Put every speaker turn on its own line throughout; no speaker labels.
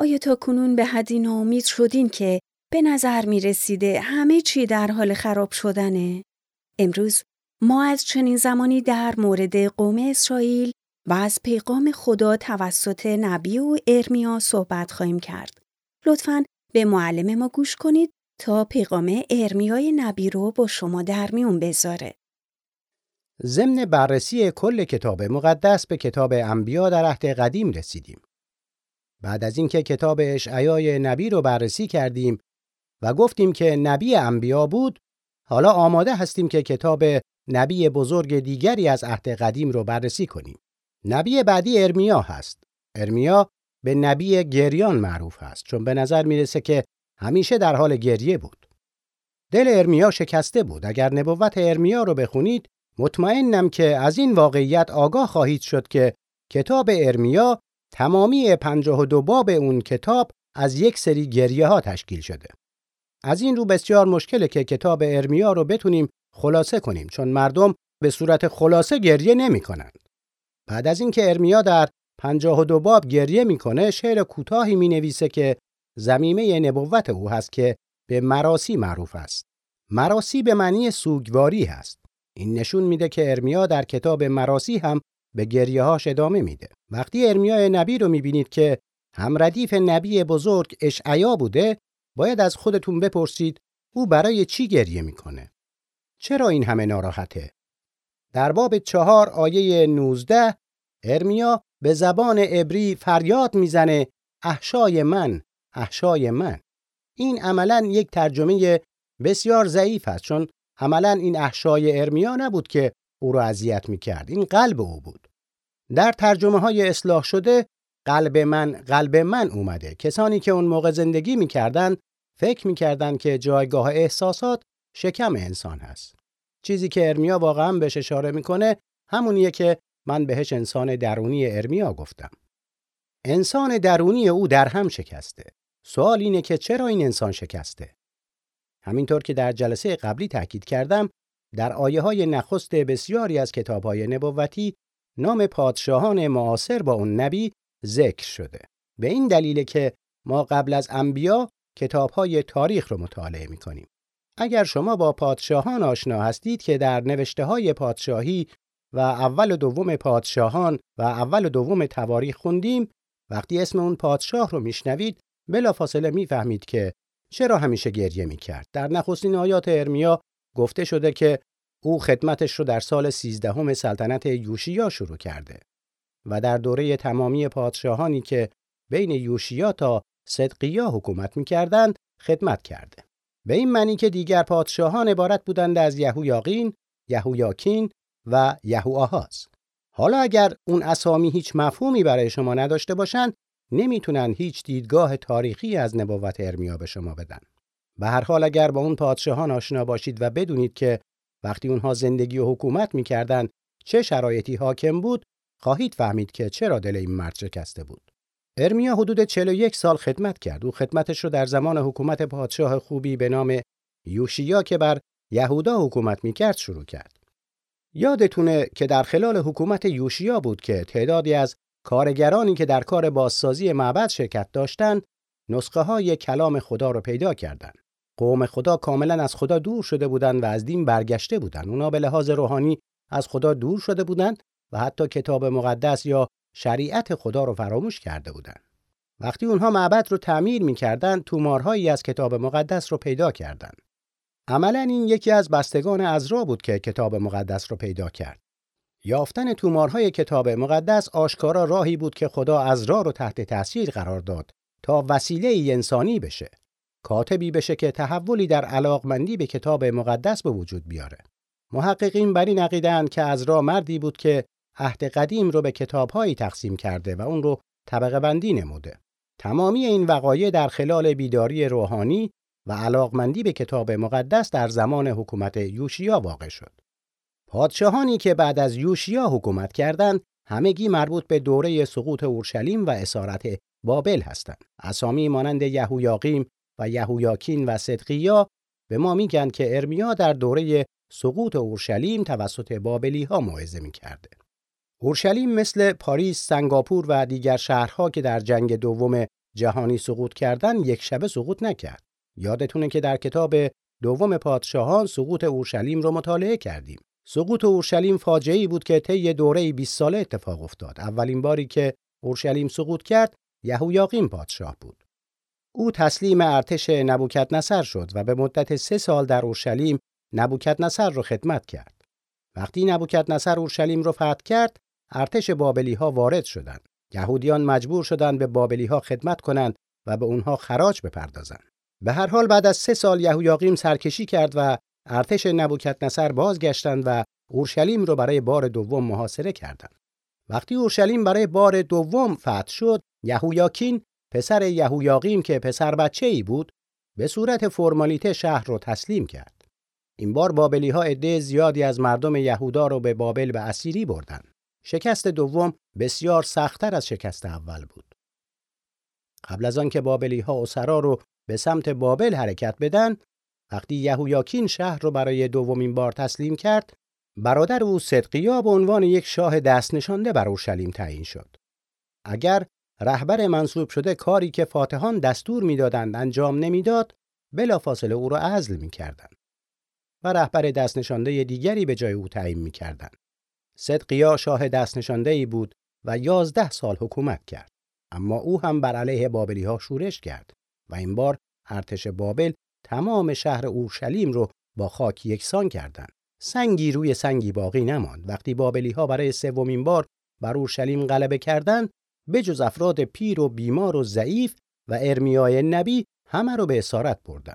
آیا تا کنون به حدی ناامید شدین که به نظر می رسیده همه چی در حال خراب شدنه؟ امروز ما از چنین زمانی در مورد قوم اسرائیل و از پیغام خدا توسط نبی و ارمیا صحبت خواهیم کرد. لطفاً به معلم ما گوش کنید تا پیغام ارمیای نبی رو با شما در میون بذاره.
ضمن بررسی کل کتاب مقدس به کتاب انبیا در عهد قدیم رسیدیم. بعد از اینکه کتاب اشعیای نبی رو بررسی کردیم و گفتیم که نبی انبیا بود، حالا آماده هستیم که کتاب نبی بزرگ دیگری از عهد قدیم رو بررسی کنیم. نبی بعدی ارمیا هست. ارمیا به نبی گریان معروف است چون به نظر می‌رسه که همیشه در حال گریه بود. دل ارمیا شکسته بود. اگر نبوت ارمیا رو بخونید مطمئنم که از این واقعیت آگاه خواهید شد که کتاب ارمیا تمامی پنجاه و دو باب اون کتاب از یک سری گریه ها تشکیل شده. از این رو بسیار مشکله که کتاب ارمیا رو بتونیم خلاصه کنیم چون مردم به صورت خلاصه گریه نمی کنند. بعد از اینکه ارمیا در پنجاه و دو باب گریه می‌کنه شعر کوتاهی می نویسه که زمیمه نبوت او هست که به مراسی معروف است. مراسی به معنی سوگواری هست. این نشون میده که ارمیا در کتاب مراسی هم به گریه هاش ادامه میده. وقتی ارمیای نبی رو می‌بینید که هم ردیف نبی بزرگ اشعیا بوده باید از خودتون بپرسید او برای چی گریه می‌کنه؟ چرا این همه ناراحته؟ در باب چهار آیه 19 ارمیا به زبان عبری فریاد می‌زنه احشای من احشای من این عملا یک ترجمه بسیار ضعیف است چون عملا این احشای ارمیا نبود که او را اذیت می‌کرد این قلب او بود در ترجمه های اصلاح شده قلب من قلب من اومده کسانی که اون موقع زندگی می‌کردند فکر می‌کردند که جایگاه احساسات شکم انسان هست چیزی که ارمیا واقعا بهش اشاره می‌کنه همونیه که من بهش انسان درونی ارمیا گفتم. انسان درونی او در هم شکسته. سوال اینه که چرا این انسان شکسته؟ همینطور که در جلسه قبلی تاکید کردم، در آیه های نخست بسیاری از کتاب های نبوتی نام پادشاهان معاصر با اون نبی ذکر شده. به این دلیل که ما قبل از انبیا کتاب های تاریخ رو مطالعه می کنیم. اگر شما با پادشاهان آشنا هستید که در نوشته های پادشاهی و اول و دوم پادشاهان و اول و دوم تواریخ خوندیم وقتی اسم اون پادشاه رو میشنوید بلافاصله می‌فهمید که چرا همیشه گریه می‌کرد در نخستین آیات ارمیا گفته شده که او خدمتش رو در سال سیزدهم سلطنت یوشیا شروع کرده و در دوره تمامی پادشاهانی که بین یوشیا تا صدقیا حکومت می‌کردند خدمت کرده به این معنی که دیگر پادشاهان عبارت بودند از یهویاقین، یهویاکین و یهوآهاز. حالا اگر اون اسامی هیچ مفهومی برای شما نداشته باشن نمی‌تونن هیچ دیدگاه تاریخی از نبوت ارمیا به شما بدن. به هر حال اگر با اون پادشاهان آشنا باشید و بدونید که وقتی اونها زندگی و حکومت می‌کردن چه شرایطی حاکم بود خواهید فهمید که چرا دل این مرد شکسته بود. ارمیا حدود 41 سال خدمت کرد. او خدمتش رو در زمان حکومت پادشاه خوبی به نام یوشیا که بر یهودا حکومت می‌کرد شروع کرد. یادتونه که در خلال حکومت یوشیا بود که تعدادی از کارگرانی که در کار بازسازی معبد شرکت داشتند نسخه های کلام خدا رو پیدا کردند. قوم خدا کاملا از خدا دور شده بودند و از دین برگشته بودند. اونا به لحاظ روحانی از خدا دور شده بودند و حتی کتاب مقدس یا شریعت خدا رو فراموش کرده بودند. وقتی اونها معبد رو تعمیر می‌کردند تومارهایی از کتاب مقدس رو پیدا کردند. عملا این یکی از بستگان ازرا بود که کتاب مقدس را پیدا کرد. یافتن تومارهای کتاب مقدس آشکارا راهی بود که خدا ازرا رو تحت تاثیر قرار داد تا وسیله انسانی بشه. کاتبی بشه که تحولی در علاقمندی به کتاب مقدس به وجود بیاره. محققین بر این عقیده‌اند که ازرا مردی بود که عهد قدیم رو به کتابهایی تقسیم کرده و اون رو طبقه بندی نموده. تمامی این وقایع در خلال بیداری روحانی و علاقمندی به کتاب مقدس در زمان حکومت یوشیا واقع شد. پادشاهانی که بعد از یوشیا حکومت کردند همگی مربوط به دوره سقوط اورشلیم و اسارت بابل هستند. اسامی مانند یهویاقیم و یهویاکین و صدقیا به ما میگن که ارمیا در دوره سقوط اورشلیم توسط بابلی ها موعظه می‌کرده. اورشلیم مثل پاریس، سنگاپور و دیگر شهرها که در جنگ دوم جهانی سقوط کردن یک شبه سقوط نکرد. یادتونه که در کتاب دوم پادشاهان سقوط اورشلیم رو مطالعه کردیم. سقوط اورشلیم فاجعه‌ای بود که طی دوره 20 ساله اتفاق افتاد. اولین باری که اورشلیم سقوط کرد، یهویاقیم پادشاه بود. او تسلیم ارتش نبوکدنصر شد و به مدت سه سال در اورشلیم نبوکدنصر را خدمت کرد. وقتی نبوکدنصر اورشلیم را فتح کرد، ارتش بابلی ها وارد شدند. یهودیان مجبور شدند به بابلی ها خدمت کنند و به اونها خراج بپردازند. به هر حال بعد از سه سال یهویاقیم سرکشی کرد و ارتش نبوکدنصر بازگشتند و اورشلیم را برای بار دوم محاصره کردند. وقتی اورشلیم برای بار دوم فتح شد، یهویاکین پسر یهویاقیم که پسر بچه ای بود، به صورت فرمالیته شهر را تسلیم کرد. این بار بابلی ها عده زیادی از مردم یهودا رو به بابل به اسیری بردند. شکست دوم بسیار سختتر از شکست اول بود. قبل از آنکه بابلی ها اسرا رو به سمت بابل حرکت بدن، وقتی یهویاکین شهر رو برای دومین بار تسلیم کرد، برادر او صدقیا به عنوان یک شاه دست نشانده بر اورشلیم تعیین شد. اگر رهبر منصوب شده کاری که فاتحان دستور می‌دادند انجام نمی‌داد، بلافاصله او را عزل می‌کردند و رهبر دست نشانده دیگری به جای او تعیین می‌کردند. صدقیا شاه دست نشانده ای بود و یازده سال حکومت کرد. اما او هم بر علیه بابلی ها شورش کرد و این بار ارتش بابل تمام شهر اورشلیم رو با خاک یکسان کردند. سنگی روی سنگی باقی نماند. وقتی بابلی ها برای سومین بار بر اورشلیم غلبه کردند، جز افراد پیر و بیمار و ضعیف و ارمیای نبی همه رو به اسارت بردن.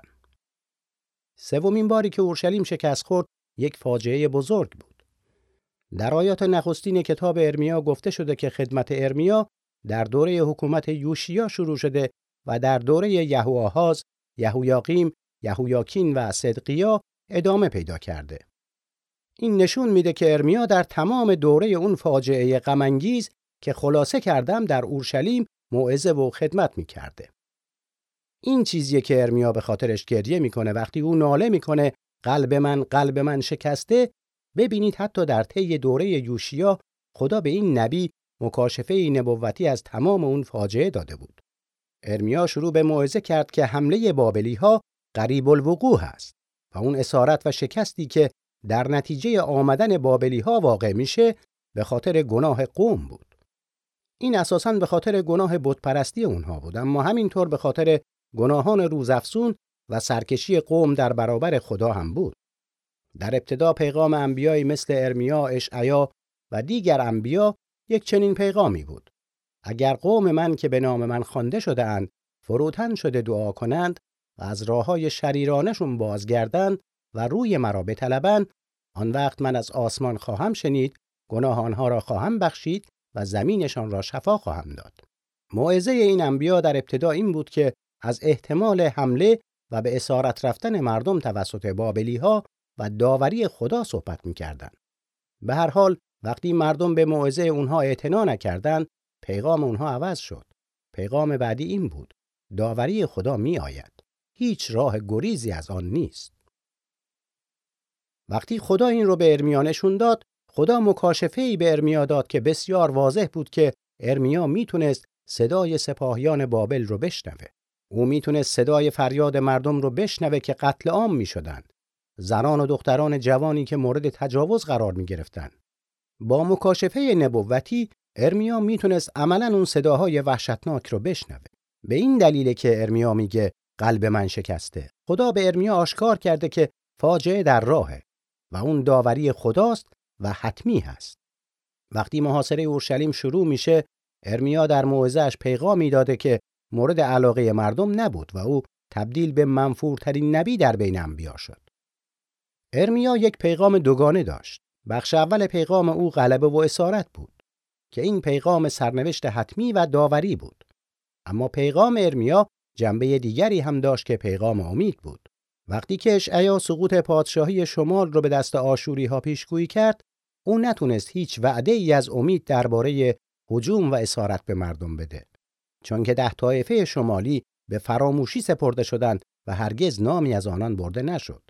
سومین باری که اورشلیم شکست خورد یک فاجعه بزرگ بود. در آیات نخستین کتاب ارمیا گفته شده که خدمت ارمیا در دوره حکومت یوشیا شروع شده و در دوره یهوآهاز، یهویاقیم، یهویاکین و صدقیا ادامه پیدا کرده. این نشون میده که ارمیا در تمام دوره اون فاجعه غمانگیز که خلاصه کردم در اورشلیم موعظه و خدمت می‌کرده. این چیزیه که ارمیا به خاطرش گریه می‌کنه وقتی او ناله می‌کنه قلب من قلب من شکسته ببینید حتی در طی دوره یوشیا خدا به این نبی مکاشفه نبوتی از تمام اون فاجعه داده بود. ارمیا شروع به موعظه کرد که حمله بابلی ها قریب الوقوع است و اون اسارت و شکستی که در نتیجه آمدن بابلی ها واقع میشه به خاطر گناه قوم بود. این اساساً به خاطر گناه بتپرستی اونها بود اما همینطور به خاطر گناهان روزافزون و سرکشی قوم در برابر خدا هم بود. در ابتدا پیغام انبیایی مثل ارمیا، اشعیا و دیگر انبیا یک چنین پیغامی بود. اگر قوم من که به نام من خوانده شده اند فروتن شده دعا کنند و از راه های شریرانشون بازگردند و روی مرا بطلبند آن وقت من از آسمان خواهم شنید گناه آنها را خواهم بخشید و زمینشان را شفا خواهم داد. موعظه این انبیا در ابتدا این بود که از احتمال حمله و به اسارت رفتن مردم توسط بابلی ها و داوری خدا صحبت می‌کردند. به هر حال وقتی مردم به موعظه اونها اعتنا نکردند، پیغام اونها عوض شد. پیغام بعدی این بود: داوری خدا می آید. هیچ راه گریزی از آن نیست. وقتی خدا این رو به ارمیا نشون داد، خدا مکاشفه ای به ارمیا داد که بسیار واضح بود که ارمیا می‌تونست صدای سپاهیان بابل رو بشنوه. او می‌تونست صدای فریاد مردم رو بشنوه که قتل عام می‌شدند. زنان و دختران جوانی که مورد تجاوز قرار می گرفتن. با مکاشفه نبوتی ارمیا می‌تونست عملا اون صداهای وحشتناک رو بشنوه. به این دلیل که ارمیا میگه قلب من شکسته. خدا به ارمیا آشکار کرده که فاجعه در راهه و اون داوری خداست و حتمی هست. وقتی محاصره اورشلیم شروع میشه، ارمیا در موعظه‌اش پیغامی داده که مورد علاقه مردم نبود و او تبدیل به منفورترین نبی در بین انبیا شد. ارمیا یک پیغام دوگانه داشت. بخش اول پیغام او غلبه و اسارت بود که این پیغام سرنوشت حتمی و داوری بود. اما پیغام ارمیا جنبه دیگری هم داشت که پیغام امید بود. وقتی که اشعیا سقوط پادشاهی شمال رو به دست آشوری ها پیشگویی کرد، او نتونست هیچ وعده ای از امید درباره هجوم و اسارت به مردم بده. چون که ده طایفه شمالی به فراموشی سپرده شدند و هرگز نامی از آنان برده نشد.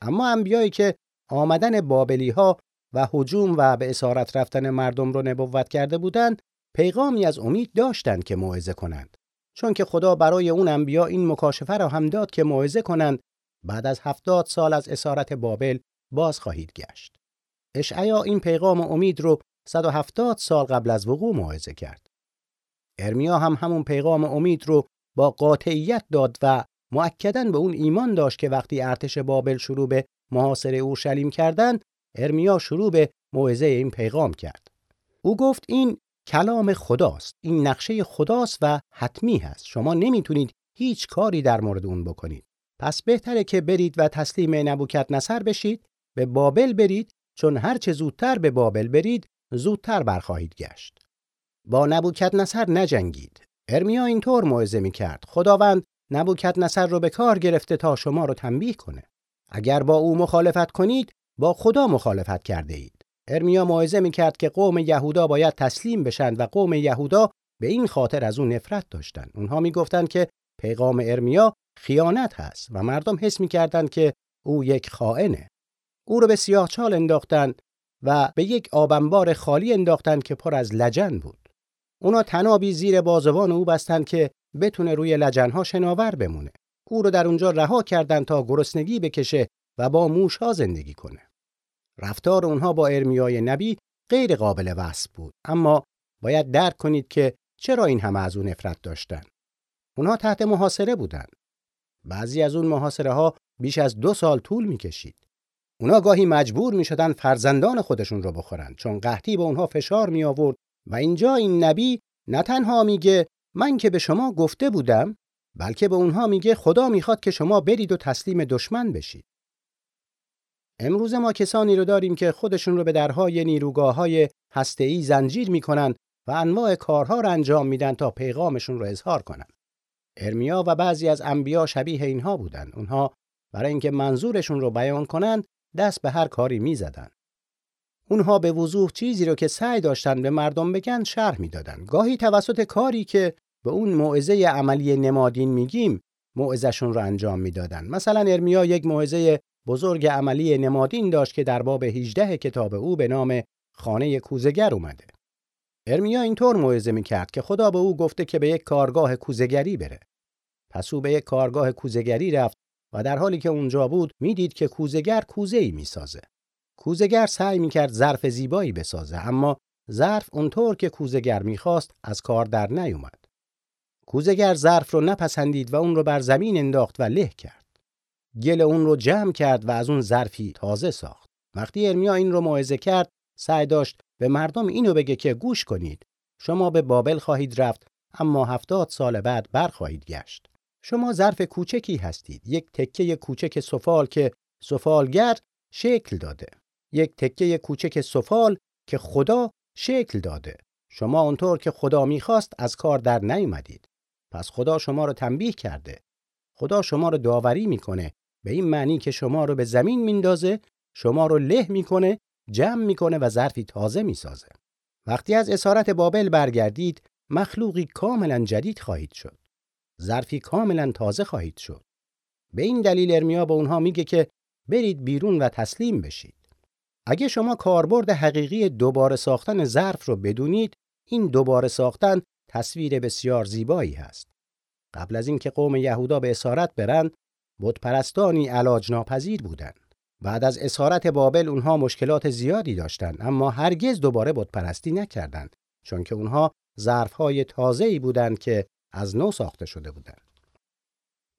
اما انبیایی که آمدن بابلی ها و هجوم و به اسارت رفتن مردم رو نبوت کرده بودند، پیغامی از امید داشتند که موعظه کنند. چون که خدا برای اون انبیا این مکاشفه را هم داد که موعظه کنند بعد از هفتاد سال از اسارت بابل باز خواهید گشت. اشعیا این پیغام امید رو 170 سال قبل از وقوع موعظه کرد. ارمیا هم همون پیغام امید رو با قاطعیت داد و مؤکدن به اون ایمان داشت که وقتی ارتش بابل شروع به محاصره اورشلیم کردند ارمیا شروع به موعظه این پیغام کرد او گفت این کلام خداست این نقشه خداست و حتمی هست شما نمی‌تونید هیچ کاری در مورد اون بکنید پس بهتره که برید و تسلیم نبوکت نصر بشید به بابل برید چون هر چه زودتر به بابل برید زودتر برخواهید گشت. با نبوکت نصر نجنگید. ارمیا اینطور موعظه می‌کرد. خداوند نبوکت نصر رو به کار گرفته تا شما رو تنبیه کنه. اگر با او مخالفت کنید با خدا مخالفت کرده اید ارمیا موعظه می‌کرد که قوم یهودا باید تسلیم بشند و قوم یهودا به این خاطر از او نفرت داشتند. اونها می‌گفتند که پیغام ارمیا خیانت هست و مردم حس می‌کردند که او یک خائنه. او رو به سیاه چال انداختند و به یک آبنبار خالی انداختند که پر از لجن بود. اونا تنابی زیر بازوان او بستند که بتونه روی لجنها شناور بمونه. او رو در اونجا رها کردند تا گرسنگی بکشه و با موشها زندگی کنه. رفتار اونها با ارمیای نبی غیر قابل وصف بود. اما باید درک کنید که چرا این همه از اون نفرت داشتن. اونها تحت محاصره بودند بعضی از اون محاصره ها بیش از دو سال طول می‌کشید اونا گاهی مجبور می شدن فرزندان خودشون رو بخورن چون قحطی به اونها فشار می آورد و اینجا این نبی نه تنها میگه من که به شما گفته بودم بلکه به اونها میگه خدا می‌خواد که شما برید و تسلیم دشمن بشید امروز ما کسانی رو داریم که خودشون رو به درهای نیروگاه های هسته‌ای زنجیر می‌کنن و انواع کارها رو انجام میدن تا پیغامشون رو اظهار کنن. ارمیا و بعضی از انبیا شبیه اینها بودن. اونها برای اینکه منظورشون رو بیان کنند دست به هر کاری می‌زدن. اونها به وضوح چیزی رو که سعی داشتن به مردم بگن شرح می‌دادن. گاهی توسط کاری که به اون موعظه عملی نمادین میگیم موعظهشون رو انجام می‌دادن. مثلا ارمیا یک موعظه بزرگ عملی نمادین داشت که در باب 18 کتاب او به نام خانه کوزگر اومده. ارمیا اینطور موعظه می‌کرد که خدا به او گفته که به یک کارگاه کوزگری بره. پس او به یک کارگاه کوزگری رفت و در حالی که اونجا بود می‌دید که کوزگر کوزه ای می‌سازه. کوزگر سعی می‌کرد ظرف زیبایی بسازه اما ظرف اونطور که کوزگر می‌خواست از کار در نیومد. کوزگر ظرف رو نپسندید و اون رو بر زمین انداخت و له کرد. گل اون رو جمع کرد و از اون ظرفی تازه ساخت. وقتی ارمیا این رو موعظه کرد، سعی داشت به مردم اینو بگه که گوش کنید. شما به بابل خواهید رفت اما هفتاد سال بعد برخواهید گشت. شما ظرف کوچکی هستید. یک تکه کوچک سفال که سفالگر شکل داده. یک تکه کوچک سفال که خدا شکل داده. شما اونطور که خدا می‌خواست از کار در نیومدید. پس خدا شما رو تنبیه کرده. خدا شما رو داوری می‌کنه به این معنی که شما رو به زمین میندازه، شما رو له می‌کنه، جمع می‌کنه و ظرفی تازه می‌سازه. وقتی از اسارت بابل برگردید، مخلوقی کاملا جدید خواهید شد. ظرفی کاملا تازه خواهید شد. به این دلیل ارمیا به اونها میگه که برید بیرون و تسلیم بشید. اگه شما کاربرد حقیقی دوباره ساختن ظرف رو بدونید، این دوباره ساختن تصویر بسیار زیبایی هست. قبل از اینکه قوم یهودا به اسارت برند، بتپرستانی علاج ناپذیر بودند. بعد از اسارت بابل اونها مشکلات زیادی داشتند اما هرگز دوباره بتپرستی نکردند چون که اونها ظرفهای تازه‌ای بودند که از نو ساخته شده بودند.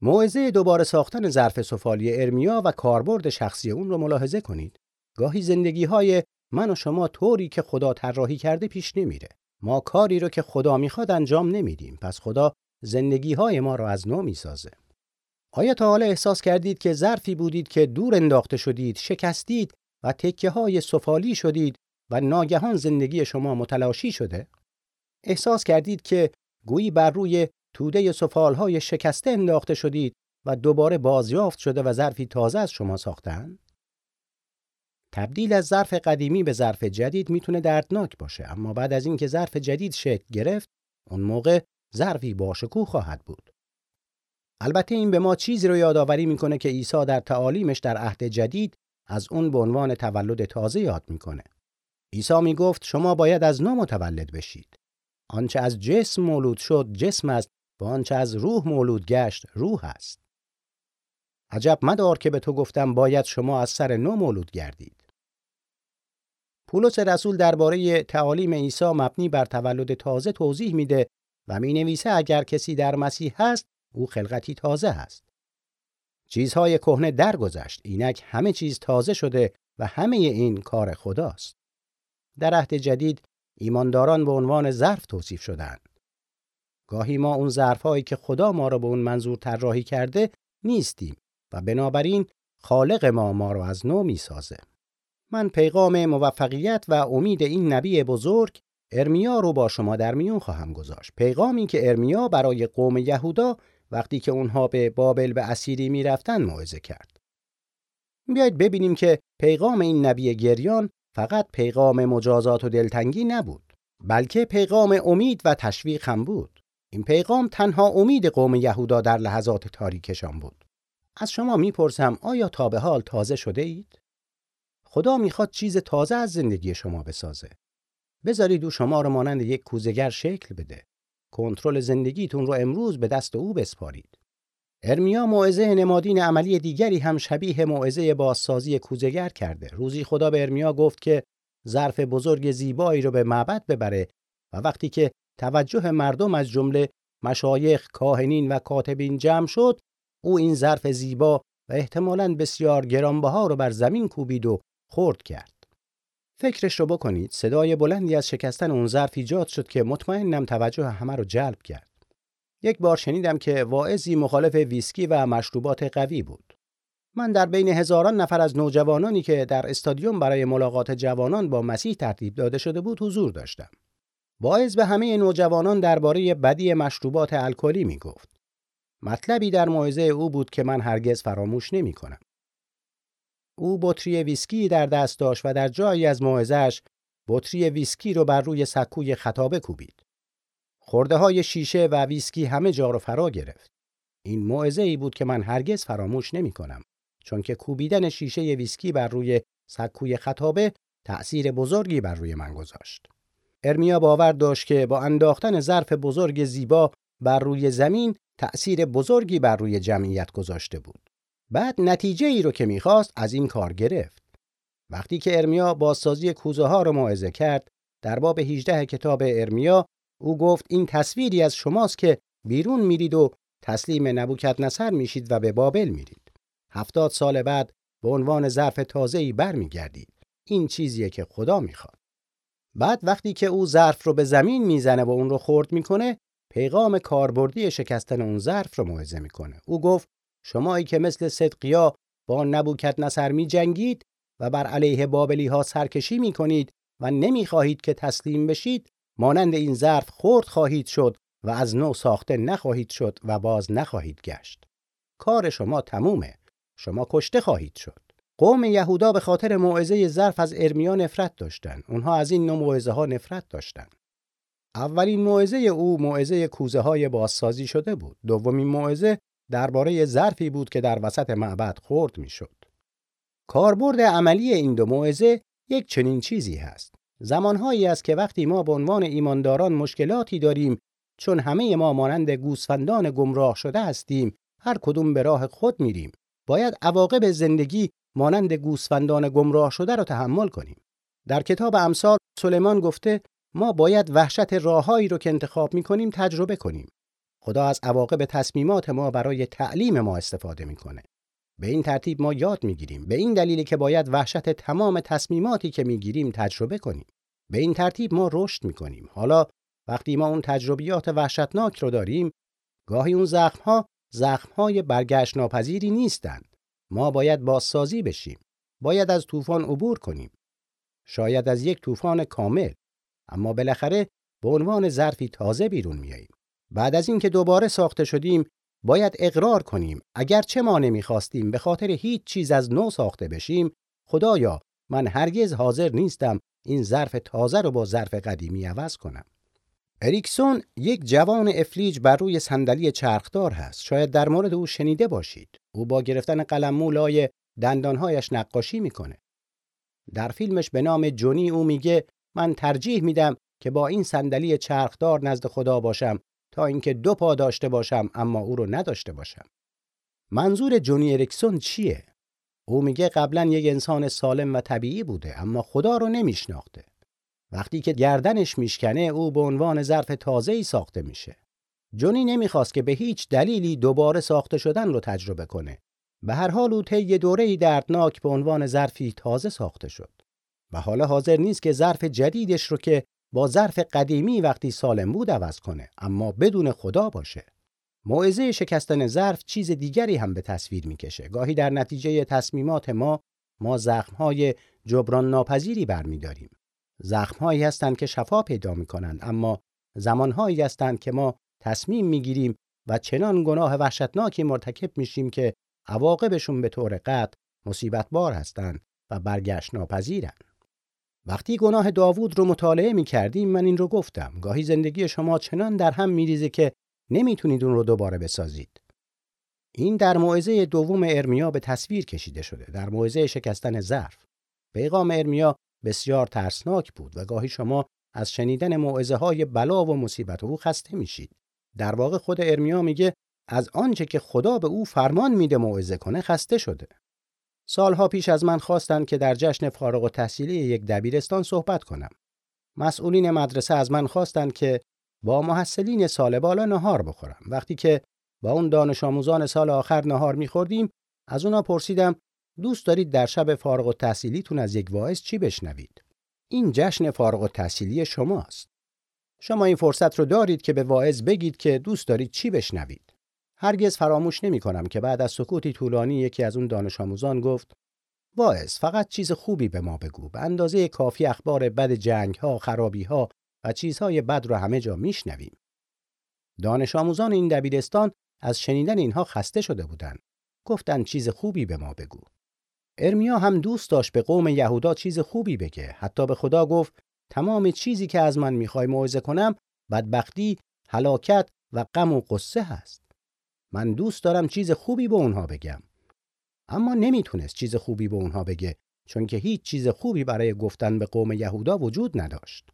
موعظه دوباره ساختن ظرف سفالی ارمیا و کاربرد شخصی اون رو ملاحظه کنید. گاهی زندگی های من و شما طوری که خدا طراحی کرده پیش نمیره. ما کاری رو که خدا می‌خواد انجام نمیدیم. پس خدا زندگی های ما رو از نو می‌سازه. آیا تا حالا احساس کردید که ظرفی بودید که دور انداخته شدید، شکستید و تکه های سفالی شدید و ناگهان زندگی شما متلاشی شده؟ احساس کردید که گویی بر روی توده های شکسته انداخته شدید و دوباره بازیافت شده و ظرفی تازه از شما ساختن؟ تبدیل از ظرف قدیمی به ظرف جدید می‌تونه دردناک باشه اما بعد از اینکه ظرف جدید شکل گرفت اون موقع ظرفی باشکوه خواهد بود. البته این به ما چیزی رو یادآوری می‌کنه که عیسی در تعالیمش در عهد جدید از اون به عنوان تولد تازه یاد می‌کنه. عیسی می‌گفت شما باید از نو متولد بشید. آنچه از جسم مولود شد جسم است و آنچه از روح مولود گشت روح است عجب مدار که به تو گفتم باید شما از سر نو مولود گردید پولس رسول درباره تعالیم عیسی مبنی بر تولد تازه توضیح میده و می نویسه اگر کسی در مسیح هست او خلقتی تازه است. چیزهای کهنه درگذشت اینک همه چیز تازه شده و همه این کار خداست. در عهد جدید ایمانداران به عنوان ظرف توصیف شدند. گاهی ما اون ظرفهایی که خدا ما را به اون منظور طراحی کرده نیستیم و بنابراین خالق ما ما را از نو می‌سازه. من پیغام موفقیت و امید این نبی بزرگ ارمیا رو با شما در میون خواهم گذاشت. پیغامی که ارمیا برای قوم یهودا وقتی که اونها به بابل به اسیری می‌رفتن موعظه کرد. بیایید ببینیم که پیغام این نبی گریان فقط پیغام مجازات و دلتنگی نبود بلکه پیغام امید و تشویق هم بود. این پیغام تنها امید قوم یهودا در لحظات تاریکشان بود. از شما می‌پرسم آیا تا به حال تازه شده اید؟ خدا می‌خواد چیز تازه از زندگی شما بسازه. بذارید او شما رو مانند یک کوزگر شکل بده. کنترل زندگیتون رو امروز به دست او بسپارید. ارمیا موعظه نمادین عملی دیگری هم شبیه موعظه بازسازی کوزگر کرده. روزی خدا به ارمیا گفت که ظرف بزرگ زیبایی رو به معبد ببره و وقتی که توجه مردم از جمله مشایخ، کاهنین و کاتبین جمع شد، او این ظرف زیبا و احتمالاً بسیار گرانبها رو بر زمین کوبید و خرد کرد. فکرش رو بکنید صدای بلندی از شکستن اون ظرف ایجاد شد که مطمئنم توجه همه رو جلب کرد. یک بار شنیدم که واعظی مخالف ویسکی و مشروبات قوی بود. من در بین هزاران نفر از نوجوانانی که در استادیوم برای ملاقات جوانان با مسیح ترتیب داده شده بود حضور داشتم. واعظ به همه نوجوانان درباره بدی مشروبات الکلی می گفت. مطلبی در موعظه او بود که من هرگز فراموش نمی کنم. او بطری ویسکی در دست داشت و در جایی از موعظه‌اش بطری ویسکی رو بر روی سکوی خطابه کوبید. خرده های شیشه و ویسکی همه جا رو فرا گرفت. این موعظه ای بود که من هرگز فراموش نمی کنم چون که کوبیدن شیشه ویسکی بر روی سکوی خطابه تأثیر بزرگی بر روی من گذاشت. ارمیا باور داشت که با انداختن ظرف بزرگ زیبا بر روی زمین تأثیر بزرگی بر روی جمعیت گذاشته بود. بعد نتیجه ای رو که می‌خواست از این کار گرفت. وقتی که ارمیا بازسازی کوزه ها رو موعظه کرد در باب 18 کتاب ارمیا او گفت این تصویری از شماست که بیرون میرید و تسلیم نبوکت نصر میشید و به بابل میرید. هفتاد سال بعد به عنوان ظرف تازه‌ای برمیگردید. این چیزیه که خدا می‌خواد. بعد وقتی که او ظرف رو به زمین می‌زنه و اون رو خرد می‌کنه پیغام کاربردی شکستن اون ظرف رو موعظه می‌کنه. او گفت شمایی که مثل صدقیا با نبوکت نصر می جنگید و بر علیه بابلی ها سرکشی می کنید و نمی خواهید که تسلیم بشید مانند این ظرف خورد خواهید شد و از نو ساخته نخواهید شد و باز نخواهید گشت. کار شما تمومه. شما کشته خواهید شد. قوم یهودا به خاطر موعظه ظرف از ارمیا نفرت داشتند اونها از این نوع موعظه ها نفرت داشتند اولین موعظه او موعظه کوزه های بازسازی شده بود. دومین موعظه درباره ظرفی بود که در وسط معبد خورد می‌شد. کاربرد عملی این دو موعظه یک چنین چیزی هست. زمانهایی است که وقتی ما به عنوان ایمانداران مشکلاتی داریم چون همه ما مانند گوسفندان گمراه شده هستیم هر کدوم به راه خود میریم باید عواقب زندگی مانند گوسفندان گمراه شده را تحمل کنیم در کتاب امثال سلیمان گفته ما باید وحشت راههایی رو که انتخاب می‌کنیم تجربه کنیم خدا از عواقب تصمیمات ما برای تعلیم ما استفاده می‌کنه. به این ترتیب ما یاد می‌گیریم. به این دلیلی که باید وحشت تمام تصمیماتی که می‌گیریم تجربه کنیم. به این ترتیب ما رشد می‌کنیم. حالا وقتی ما اون تجربیات وحشتناک رو داریم، گاهی اون زخمها زخمهای برگشت ناپذیری نیستند. ما باید بازسازی بشیم. باید از طوفان عبور کنیم. شاید از یک طوفان کامل، اما بالاخره به عنوان ظرفی تازه بیرون میاییم. بعد از اینکه دوباره ساخته شدیم باید اقرار کنیم. اگرچه ما نمی‌خواستیم به خاطر هیچ چیز از نو ساخته بشیم خدایا من هرگز حاضر نیستم این ظرف تازه رو با ظرف قدیمی عوض کنم. اریکسون یک جوان افلیج بر روی صندلی چرخدار هست. شاید در مورد او شنیده باشید. او با گرفتن قلم مولای دندانهایش نقاشی می‌کنه. در فیلمش به نام جونی او میگه من ترجیح میدم که با این صندلی چرخدار نزد خدا باشم. تا اینکه دو پا داشته باشم اما او رو نداشته باشم. منظور جونی اریکسون چیه؟ او میگه قبلا یک انسان سالم و طبیعی بوده اما خدا رو نمیشناخته. وقتی که گردنش میشکنه او به عنوان ظرف تازه‌ای ساخته میشه. جونی نمی‌خواست که به هیچ دلیلی دوباره ساخته شدن رو تجربه کنه. به هر حال او طی دوره‌ای دردناک به عنوان ظرفی تازه ساخته شد. و حالا حاضر نیست که ظرف جدیدش رو که با ظرف قدیمی وقتی سالم بود عوض کنه اما بدون خدا باشه. موعظه شکستن ظرف چیز دیگری هم به تصویر می‌کشه. گاهی در نتیجه تصمیمات ما ما زخمهای جبران ناپذیری برمیداریم. زخمهایی هستند که شفا پیدا می‌کنند اما زمانهایی هستند که ما تصمیم می‌گیریم و چنان گناه وحشتناکی مرتکب میشیم که عواقبشون به طور قطع مصیبت بار هستند و برگشت ناپذیرند. وقتی گناه داوود رو مطالعه می کردیم من این رو گفتم گاهی زندگی شما چنان در هم میریزه که نمی‌تونید اون رو دوباره بسازید. این در موعظه دوم ارمیا به تصویر کشیده شده در موعظه شکستن ظرف. پیغام ارمیا بسیار ترسناک بود و گاهی شما از شنیدن موعظه های بلا و مصیبت او خسته میشید. در واقع خود ارمیا میگه از آنچه که خدا به او فرمان میده موعظه کنه خسته شده. سالها پیش از من خواستند که در جشن فارغ و تحصیلی یک دبیرستان صحبت کنم. مسئولین مدرسه از من خواستند که با محصلین سال بالا نهار بخورم. وقتی که با اون دانش آموزان سال آخر نهار میخوردیم از اونا پرسیدم دوست دارید در شب فارغ التحصیلیتون از یک واعظ چی بشنوید؟ این جشن فارغ التحصیلی شماست. شما این فرصت رو دارید که به واعظ بگید که دوست دارید چی بشنوید. هرگز فراموش نمی کنم که بعد از سکوتی طولانی یکی از اون دانش آموزان گفت واعظ فقط چیز خوبی به ما بگو. به اندازه کافی اخبار بد جنگ ها خرابی ها و چیزهای بد رو همه جا میشنویم. دانش آموزان این دبیرستان از شنیدن اینها خسته شده بودند. گفتند چیز خوبی به ما بگو. ارمیا هم دوست داشت به قوم یهودا چیز خوبی بگه. حتی به خدا گفت تمام چیزی که از من می‌خوای موعظه کنم بدبختی هلاکت و غم و قصه هست. من دوست دارم چیز خوبی به اونها بگم. اما نمی‌تونست چیز خوبی به اونها بگه چون که هیچ چیز خوبی برای گفتن به قوم یهودا وجود نداشت.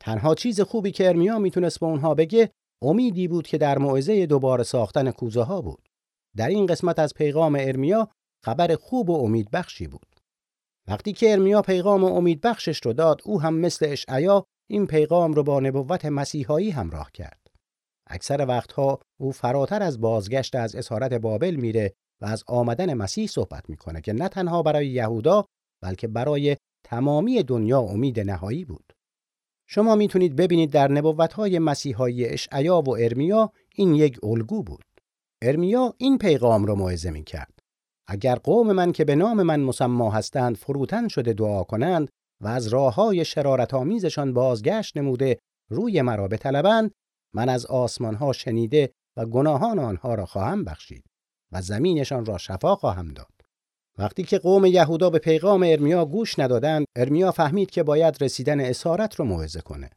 تنها چیز خوبی که ارمیا می‌تونست به اونها بگه امیدی بود که در موعظه دوباره ساختن کوزه ها بود. در این قسمت از پیغام ارمیا خبر خوب و امید بخشی بود. وقتی که ارمیا پیغام امید بخشش رو داد او هم مثل اشعیا این پیغام رو با نبوت مسیحایی همراه کرد. اکثر وقتها او فراتر از بازگشت از اسارت بابل میره و از آمدن مسیح صحبت می‌کنه که نه تنها برای یهودا بلکه برای تمامی دنیا امید نهایی بود. شما می‌تونید ببینید در نبوتهای مسیحایی اشعیا و ارمیا این یک الگو بود. ارمیا این پیغام را موعظه می‌کرد. اگر قوم من که به نام من مسما هستند فروتن شده دعا کنند و از راه های شرارت آمیزشان بازگشت نموده روی مرا بطلبند من از آسمان ها شنیده و گناهان آنها را خواهم بخشید و زمینشان را شفا خواهم داد. وقتی که قوم یهودا به پیغام ارمیا گوش ندادند، ارمیا فهمید که باید رسیدن اسارت رو موعظه کنه.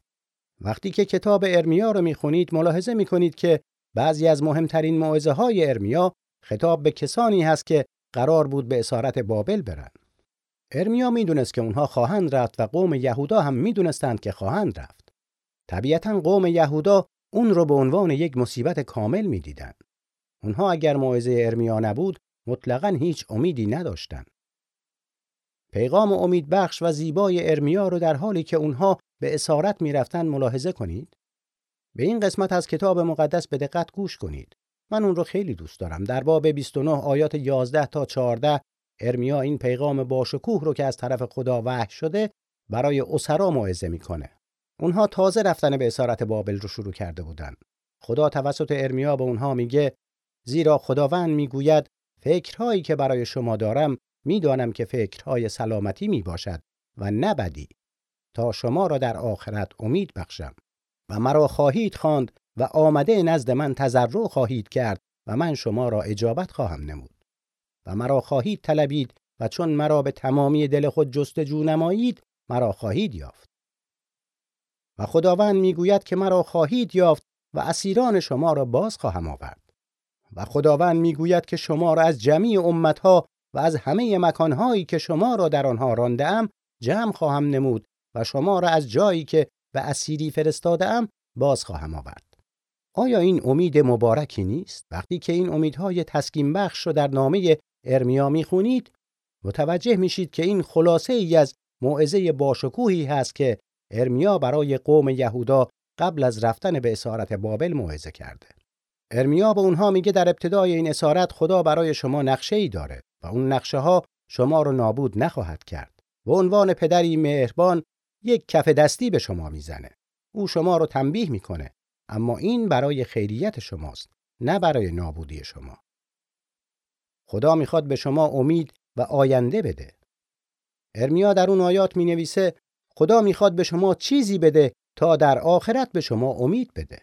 وقتی که کتاب ارمیا رو می‌خونید ملاحظه می‌کنید که بعضی از مهمترین موعظه های ارمیا خطاب به کسانی هست که قرار بود به اسارت بابل برن. ارمیا می‌دونست که اونها خواهند رفت و قوم یهودا هم می‌دونستند که خواهند رفت. طبیعتا قوم یهودا اون رو به عنوان یک مصیبت کامل می‌دیدند. اونها اگر موعظه ارمیا نبود مطلقا هیچ امیدی نداشتند. پیغام امید بخش و زیبای ارمیا رو در حالی که اونها به اسارت می‌رفتن ملاحظه کنید. به این قسمت از کتاب مقدس به دقت گوش کنید. من اون رو خیلی دوست دارم. در باب 29 آیات 11 تا 14 ارمیا این پیغام باشکوه رو که از طرف خدا وحی شده برای اسرا موعظه می‌کنه. اونها تازه رفتن به اسارت بابل رو شروع کرده بودند. خدا توسط ارمیا به اونها میگه زیرا خداوند می‌گوید فکرهایی که برای شما دارم می‌دانم که فکرهای سلامتی می باشد و نبدی تا شما را در آخرت امید بخشم. و مرا خواهید خواند و آمده نزد من تضرع خواهید کرد و من شما را اجابت خواهم نمود. و مرا خواهید طلبید و چون مرا به تمامی دل خود جستجو نمایید مرا خواهید یافت. و خداوند می‌گوید که مرا خواهید یافت و اسیران شما را باز خواهم آورد و خداوند می‌گوید که شما را از جمیع امتها و از همه مکانهایی که شما را در آنها رانده ام جمع خواهم نمود و شما را از جایی که به اسیری فرستاده ام باز خواهم آورد آیا این امید مبارکی نیست؟ وقتی که این امیدهای تسکین بخش رو در نامه ارمیا می‌خونید متوجه میشید که این خلاصه ای از موعظه باشکوهی هست که ارمیا برای قوم یهودا قبل از رفتن به اسارت بابل موعظه کرده. ارمیا به اونها میگه در ابتدای این اسارت خدا برای شما نقشه ای داره و اون نقشه ها شما رو نابود نخواهد کرد. به عنوان پدری مهربان یک کف دستی به شما می‌زنه. او شما رو تنبیه می‌کنه اما این برای خیریت شماست نه برای نابودی شما. خدا می‌خواد به شما امید و آینده بده. ارمیا در اون آیات می نویسه خدا می‌خواد به شما چیزی بده تا در آخرت به شما امید بده.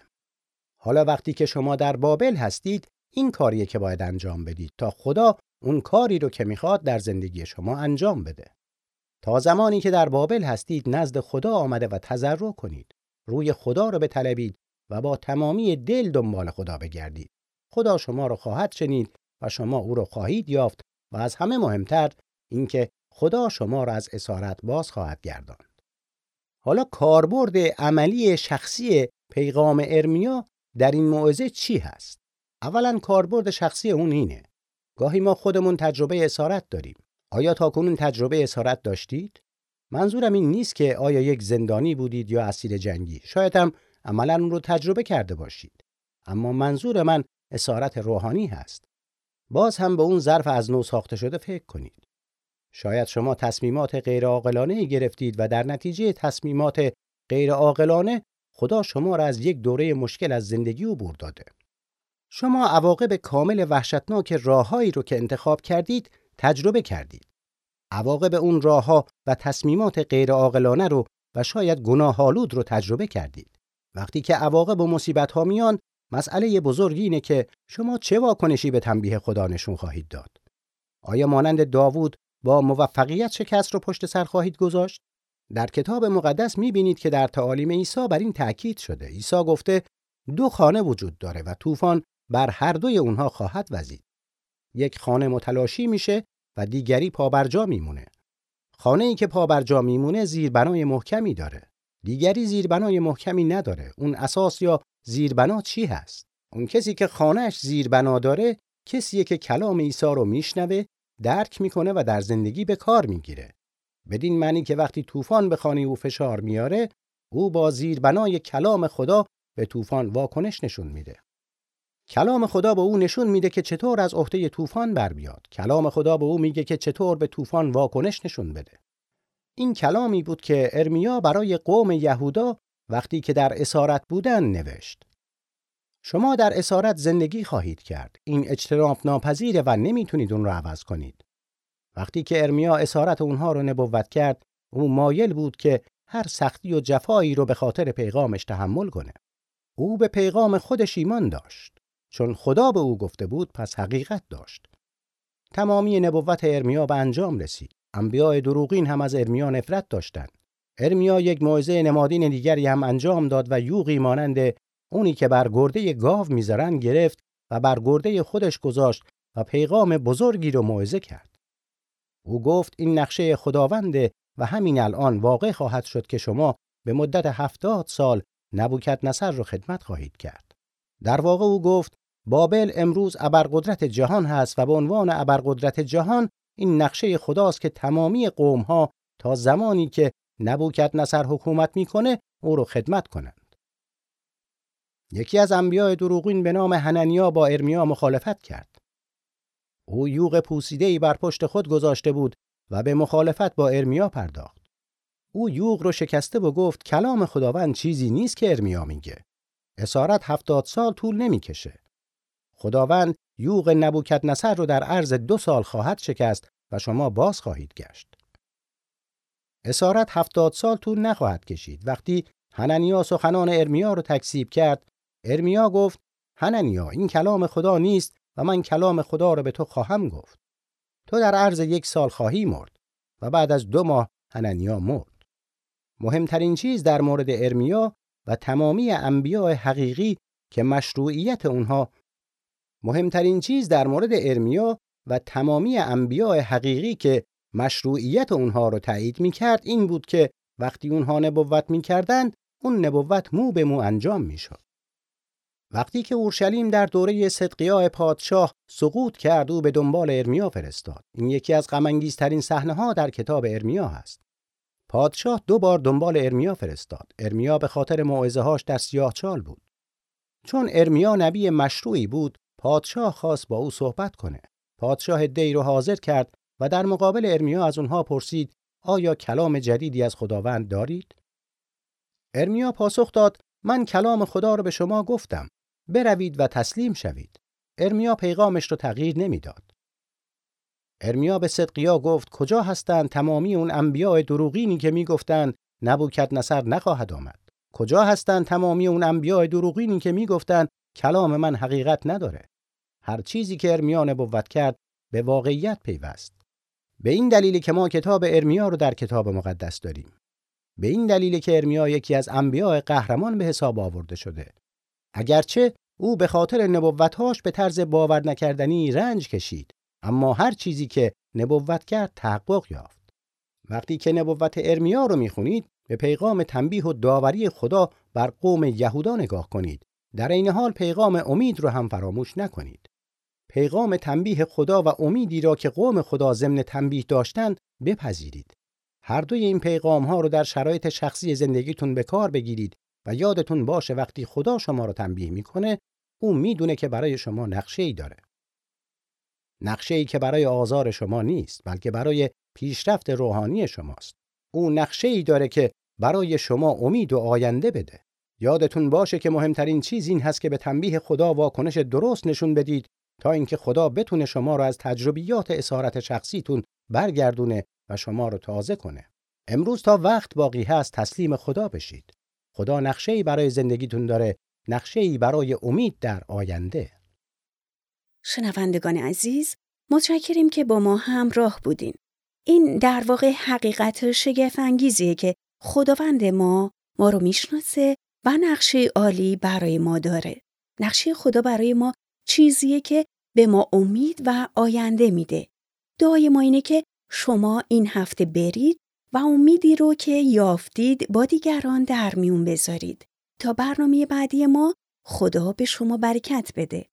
حالا وقتی که شما در بابل هستید این کاریه که باید انجام بدید تا خدا اون کاری رو که می‌خواد در زندگی شما انجام بده. تا زمانی که در بابل هستید نزد خدا آمده و تضرع کنید. روی خدا رو بطلبید و با تمامی دل دنبال خدا بگردید. خدا شما رو خواهد شنید و شما او رو خواهید یافت و از همه مهمتر اینکه خدا شما را از اسارت باز خواهد گرداند. حالا کاربرد عملی شخصی پیغام ارمیا در این موعظه چی هست؟ اولا کاربرد شخصی اون اینه. گاهی ما خودمون تجربه اسارت داریم. آیا تا کنون تجربه اسارت داشتید؟ منظورم این نیست که آیا یک زندانی بودید یا اسیر جنگی. شاید هم عملا اون رو تجربه کرده باشید. اما منظور من اسارت روحانی هست. باز هم به اون ظرف از نو ساخته شده فکر کنید. شاید شما تصمیمات غیرعاقلانه گرفتید و در نتیجه تصمیمات غیرعاقلانه خدا شما را از یک دوره مشکل از زندگی عبور داده. شما عواقب کامل وحشتناک راههایی رو که انتخاب کردید تجربه کردید. عواقب اون راهها و تصمیمات غیرعاقلانه رو و شاید گناهالود رو تجربه کردید. وقتی که عواقب و مصیبت ها میان مسئله بزرگی اینه که شما چه واکنشی به تنبیه خدا نشون خواهید داد. آیا مانند داوود با موفقیت شکست رو پشت سر خواهید گذاشت؟ در کتاب مقدس می‌بینید که در تعالیم عیسی بر این تأکید شده. عیسی گفته دو خانه وجود داره و طوفان بر هر دوی اونها خواهد وزید. یک خانه متلاشی میشه و دیگری پابرجا میمونه. خانه ای که پابرجا میمونه زیربنای محکمی داره. دیگری زیربنای محکمی نداره. اون اساس یا زیربنا چی هست؟ اون کسی که خانهش زیربنا داره کسیه که کلام عیسی رو میشنوه درک می‌کنه و در زندگی به کار می‌گیره. بدین معنی که وقتی طوفان به خانه او فشار میاره، او با زیربنای کلام خدا به طوفان واکنش نشون میده. کلام خدا به او نشون میده که چطور از عهده طوفان بر بیاد. کلام خدا به او میگه که چطور به طوفان واکنش نشون بده. این کلامی بود که ارمیا برای قوم یهودا وقتی که در اسارت بودن نوشت. شما در اسارت زندگی خواهید کرد. این اجتناب ناپذیره و نمی‌تونید اون رو عوض کنید. وقتی که ارمیا اسارت اونها رو نبوت کرد، او مایل بود که هر سختی و جفایی رو به خاطر پیغامش تحمل کنه. او به پیغام خودش ایمان داشت. چون خدا به او گفته بود پس حقیقت داشت. تمامی نبوت ارمیا به انجام رسید. انبیاء دروغین هم از ارمیا نفرت داشتند. ارمیا یک موعظه نمادین دیگری هم انجام داد و یوغی مانند اونی که بر گرده گاو می‌ذارن گرفت و بر گرده خودش گذاشت و پیغام بزرگی رو موعظه کرد. او گفت این نقشه خداونده و همین الان واقع خواهد شد که شما به مدت هفتاد سال نبوکت نصر رو خدمت خواهید کرد. در واقع او گفت بابل امروز ابرقدرت جهان هست و به عنوان ابرقدرت جهان این نقشه خداست که تمامی قوم ها تا زمانی که نبوکت نصر حکومت می‌کنه او رو خدمت کنند. یکی از انبیاء دروغین به نام هننیا با ارمیا مخالفت کرد. او یوغ پوسیده‌ای بر پشت خود گذاشته بود و به مخالفت با ارمیا پرداخت. او یوغ رو شکسته و گفت کلام خداوند چیزی نیست که ارمیا میگه. اسارت هفتاد سال طول نمی‌کشه. خداوند یوغ نبوکت نصر رو در عرض دو سال خواهد شکست و شما باز خواهید گشت. اسارت هفتاد سال طول نخواهد کشید. وقتی هننیا سخنان ارمیا رو تکسیب کرد، ارمیا گفت هننیا این کلام خدا نیست و من کلام خدا رو به تو خواهم گفت. تو در عرض یک سال خواهی مرد و بعد از دو ماه هننیا مرد. مهمترین چیز در مورد ارمیا و تمامی انبیاء حقیقی که مشروعیت اونها مهمترین چیز در مورد ارمیا و تمامی انبیاء حقیقی که مشروعیت اونها رو تایید می‌کرد این بود که وقتی اونها نبوت می‌کردند اون نبوت مو به مو انجام می‌شد. وقتی که اورشلیم در دوره صدقیاء پادشاه سقوط کرد او به دنبال ارمیا فرستاد. این یکی از غم صحنه ها در کتاب ارمیا است پادشاه دو بار دنبال ارمیا فرستاد. ارمیا به خاطر موعظه هاش در چال بود. چون ارمیا نبی مشروعی بود پادشاه خواست با او صحبت کنه. پادشاه دی رو حاضر کرد و در مقابل ارمیا از اونها پرسید آیا کلام جدیدی از خداوند دارید؟ ارمیا پاسخ داد من کلام خدا رو به شما گفتم. بروید و تسلیم شوید. ارمیا پیغامش رو تغییر نمی‌داد. ارمیا به صدقیا گفت کجا هستند تمامی اون انبیاء دروغینی که می‌گفتند نبوکت نصر نخواهد آمد. کجا هستند تمامی اون انبیاء دروغینی که می‌گفتند کلام من حقیقت نداره. هر چیزی که ارمیا نبوت کرد به واقعیت پیوست. به این دلیلی که ما کتاب ارمیا رو در کتاب مقدس داریم. به این دلیلی که ارمیا یکی از انبیاء قهرمان به حساب آورده شده. اگرچه او به خاطر نبوتهاش به طرز باور نکردنی رنج کشید اما هر چیزی که نبوت کرد تحقق یافت. وقتی که نبوت ارمیا رو می‌خونید به پیغام تنبیه و داوری خدا بر قوم یهودا نگاه کنید. در این حال پیغام امید رو هم فراموش نکنید. پیغام تنبیه خدا و امیدی را که قوم خدا ضمن تنبیه داشتند بپذیرید. هر دوی این پیغام ها رو در شرایط شخصی زندگیتون به کار بگیرید و یادتون باشه وقتی خدا شما رو تنبیه می‌کنه او می‌دونه که برای شما نقشه ای داره. نقشه ای که برای آزار شما نیست بلکه برای پیشرفت روحانی شماست. او نقشه ای داره که برای شما امید و آینده بده. یادتون باشه که مهمترین چیز این هست که به تنبیه خدا واکنش درست نشون بدید تا اینکه خدا بتونه شما رو از تجربیات اسارت شخصیتون برگردونه و شما رو تازه کنه. امروز تا وقت باقی هست تسلیم خدا بشید. خدا نقشه ای برای زندگیتون داره نقشه ای برای امید در آینده.
شنوندگان عزیز متشکریم که با ما همراه بودین. این در واقع حقیقت شگفنگیزیه که خداوند ما ما رو می‌شناسه و نقشه عالی برای ما داره. نقشه خدا برای ما چیزیه که به ما امید و آینده میده. دعای ما اینه که شما این هفته برید و امیدی رو که یافتید با دیگران در میون بذارید. تا برنامه بعدی ما خدا به شما برکت بده.